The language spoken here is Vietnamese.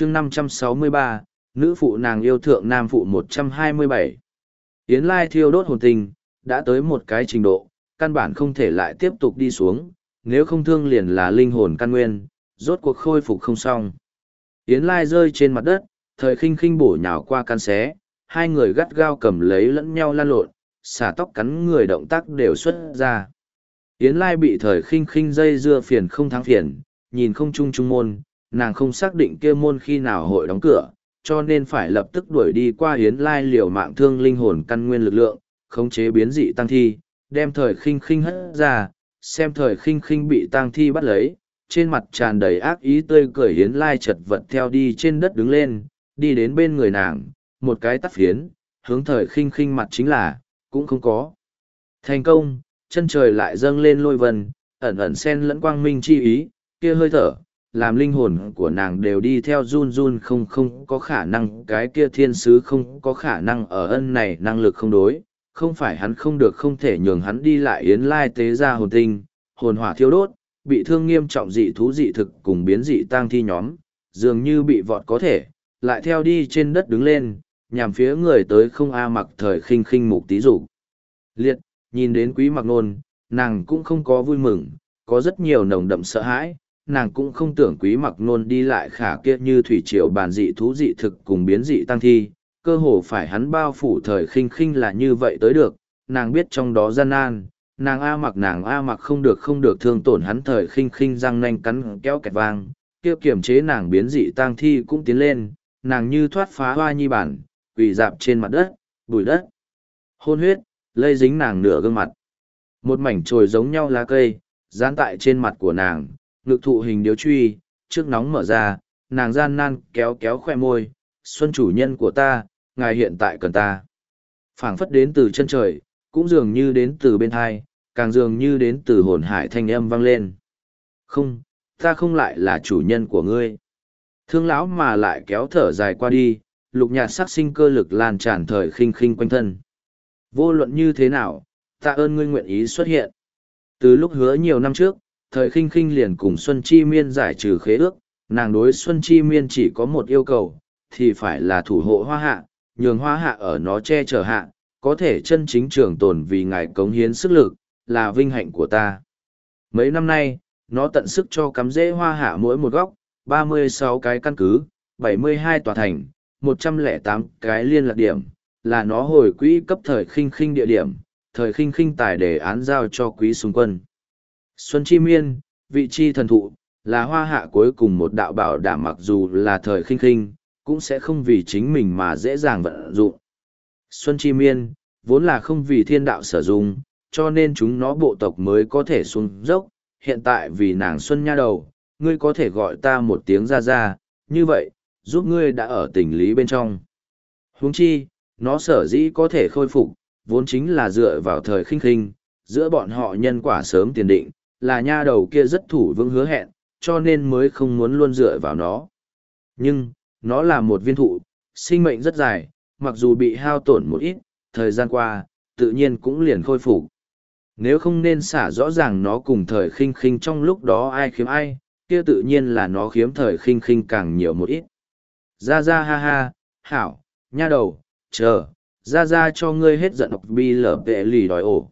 chương 563, nữ phụ nàng yêu thượng nam phụ 127. Yến Lai thiêu đốt hồn tình, đã tới một cái trình độ, căn bản không thể lại tiếp tục đi xuống, nếu không thương liền là linh hồn căn nguyên, rốt cuộc khôi phục không xong. Yến Lai rơi trên mặt đất, thời khinh khinh bổ nhào qua căn xé, hai người gắt gao cầm lấy lẫn nhau lan lộn, xả tóc cắn người động tác đều xuất ra. Yến Lai bị thời khinh khinh dây dưa phiền không thắng phiền, nhìn không chung chung môn, nàng không xác định kia môn khi nào hội đóng cửa, cho nên phải lập tức đuổi đi qua Yến Lai liều mạng thương linh hồn căn nguyên lực lượng, khống chế biến dị tăng thi, đem thời khinh khinh hất ra, xem thời khinh khinh bị tăng thi bắt lấy, trên mặt tràn đầy ác ý tươi cười Yến Lai chật vật theo đi trên đất đứng lên, đi đến bên người nàng, một cái tắt phiến, hướng thời khinh khinh mặt chính là, cũng không có. Thành công, chân trời lại dâng lên lôi vần, ẩn ẩn sen lẫn quang minh chi ý, kia hơi thở, làm linh hồn của nàng đều đi theo run run không không có khả năng cái kia thiên sứ không có khả năng ở ân này năng lực không đối, không phải hắn không được không thể nhường hắn đi lại yến lai tế ra hồn tinh, hồn hỏa thiêu đốt, bị thương nghiêm trọng dị thú dị thực cùng biến dị tang thi nhóm, dường như bị vọt có thể, lại theo đi trên đất đứng lên, nhằm phía người tới không a mặc thời khinh khinh mục tí dụ. Liệt, nhìn đến quý mặc nôn, nàng cũng không có vui mừng, có rất nhiều nồng đậm sợ hãi, nàng cũng không tưởng quý mặc nôn đi lại khả kia như thủy triều bàn dị thú dị thực cùng biến dị tăng thi, cơ hồ phải hắn bao phủ thời khinh khinh là như vậy tới được, nàng biết trong đó gian nan, nàng A mặc nàng A mặc không được không được thương tổn hắn thời khinh khinh răng nanh cắn kéo kẹt vang, kia kiềm chế nàng biến dị tăng thi cũng tiến lên, nàng như thoát phá hoa nhi bản, quỳ dạp trên mặt đất, bụi đất. Hôn huyết, lây dính nàng nửa gương mặt. Một mảnh trồi giống nhau lá cây, dán tại trên mặt của nàng, ngực thụ hình điếu truy, trước nóng mở ra, nàng gian nan kéo kéo khoe môi, xuân chủ nhân của ta, ngài hiện tại cần ta. phảng phất đến từ chân trời, cũng dường như đến từ bên thai, càng dường như đến từ hồn hải thanh âm vang lên. Không, ta không lại là chủ nhân của ngươi. Thương lão mà lại kéo thở dài qua đi, lục nhạt sắc sinh cơ lực lan tràn thời khinh khinh quanh thân. Vô luận như thế nào, ta ơn ngươi nguyện ý xuất hiện. Từ lúc hứa nhiều năm trước, thời khinh khinh liền cùng Xuân Chi Miên giải trừ khế ước, nàng đối Xuân Chi Miên chỉ có một yêu cầu, thì phải là thủ hộ hoa hạ, nhường hoa hạ ở nó che chở hạ, có thể chân chính trường tồn vì ngài cống hiến sức lực, là vinh hạnh của ta. Mấy năm nay, nó tận sức cho cắm rễ hoa hạ mỗi một góc, 36 cái căn cứ, 72 tòa thành, 108 cái liên lạc điểm, là nó hồi quỹ cấp thời khinh khinh địa điểm, thời khinh khinh tài đề án giao cho quý xung quân. Xuân Chi Miên, vị chi thần thụ, là hoa hạ cuối cùng một đạo bảo đảm mặc dù là thời khinh khinh, cũng sẽ không vì chính mình mà dễ dàng vận dụng. Xuân Chi Miên, vốn là không vì thiên đạo sử dụng, cho nên chúng nó bộ tộc mới có thể xuống dốc, hiện tại vì nàng Xuân Nha đầu, ngươi có thể gọi ta một tiếng ra ra, như vậy, giúp ngươi đã ở tình lý bên trong. Huống chi, nó sở dĩ có thể khôi phục, vốn chính là dựa vào thời khinh khinh, giữa bọn họ nhân quả sớm tiền định, là nha đầu kia rất thủ vững hứa hẹn, cho nên mới không muốn luôn dựa vào nó. Nhưng, nó là một viên thụ, sinh mệnh rất dài, mặc dù bị hao tổn một ít, thời gian qua, tự nhiên cũng liền khôi phục. Nếu không nên xả rõ ràng nó cùng thời khinh khinh trong lúc đó ai khiếm ai, kia tự nhiên là nó khiếm thời khinh khinh càng nhiều một ít. Ra ra ha ha, hảo, nha đầu, chờ, ra ra cho ngươi hết giận học bi lở vệ lì đòi ổ.